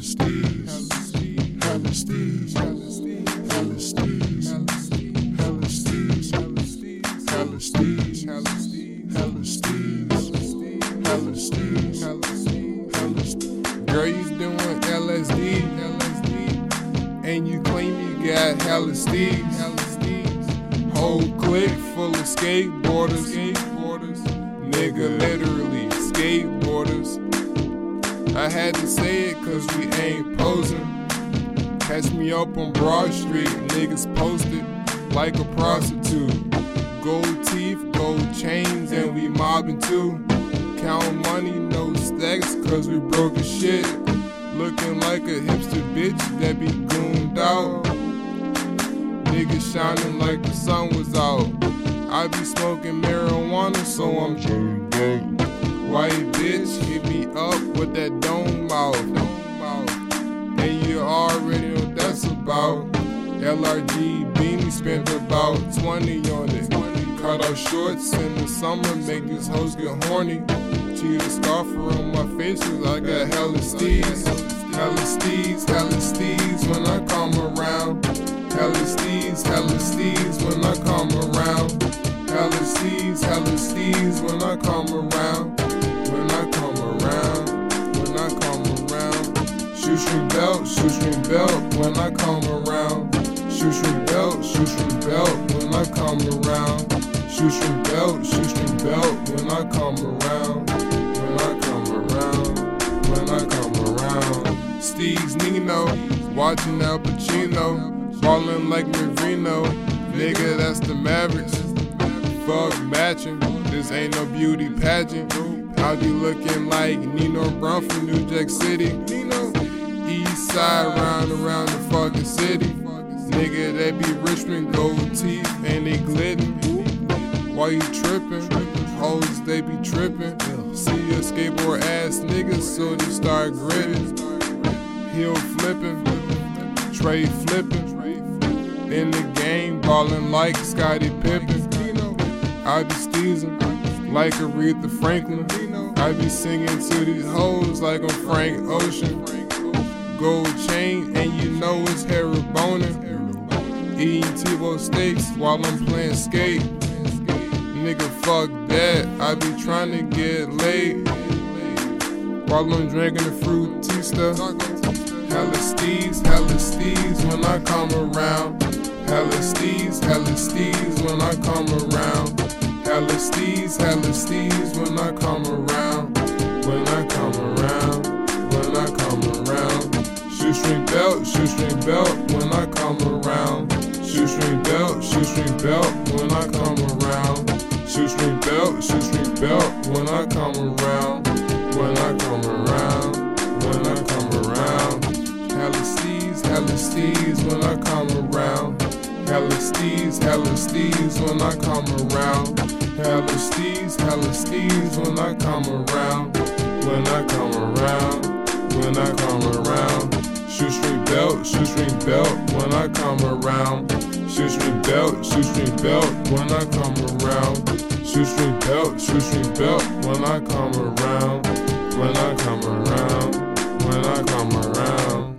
Girl, you doing LSD, and you claim you got hella steez. Whole clique full of skateboarders, nigga, literally skateboarders. I had to say it cause we ain't posing. Catch me up on Broad Street, niggas posted like a prostitute. Gold teeth, gold chains, and we mobbing too. Count money, no stacks, cause we broke as shit. Looking like a hipster bitch that be gooned out. Niggas shining like the sun was out. I be smoking marijuana, so I'm about. LRG beanie spent about 20 on it. Cut off shorts in the summer, make these hoes get horny. Cheetah scoffer around my face, cause I got hella steez. Hella steez, hella steez when I come around. Hella steez, hella steez when I come around. Hella steez, hella steez when I come around. Shoestring belt, shoestring belt when I come around. Shoestring belt, shoestring belt when I come around. Shoestring belt, shoestring belt when I come around. When I come around, when I come around. Steve's Nino, watching Al Pacino, ballin' like Marino. Nigga, that's the Mavericks. Fuck matching, this ain't no beauty pageant. I be looking like Nino Brown from New Jack City. Side, round around the fucking city. Nigga, they be Richmond gold teeth and they glittin'. Why you trippin'? Hoes, they be trippin'. See a skateboard ass niggas, so they start grittin'. Heel flippin', tre flippin'. In the game, ballin' like Scottie Pippen. I be steezin' like Aretha Franklin. I be singing to these hoes like I'm Frank Ocean. Gold chain, and you know it's boning. Eating Tebow steaks while I'm playing skate. Nigga, fuck that. I be trying to get laid while I'm drinking the fruitista. Hella steez, hella steez when I come around. Hella steez, hella steez when I come around. Hella steez, hella steez when I come around. When I come around, belt when I come around. Shoestring belt, shoestring belt when I come around. Shoestring belt, shoestring belt when I come around. When I come around, when I come around. Hella steez when I come around. Hella steez when I come around. Hella steez when I come around. When I come around, belt, shoestring belt when I come around. Shoestring belt, shoestring belt when I come around. Shoestring belt, shoestring belt when I come around. When I come around, when I come around.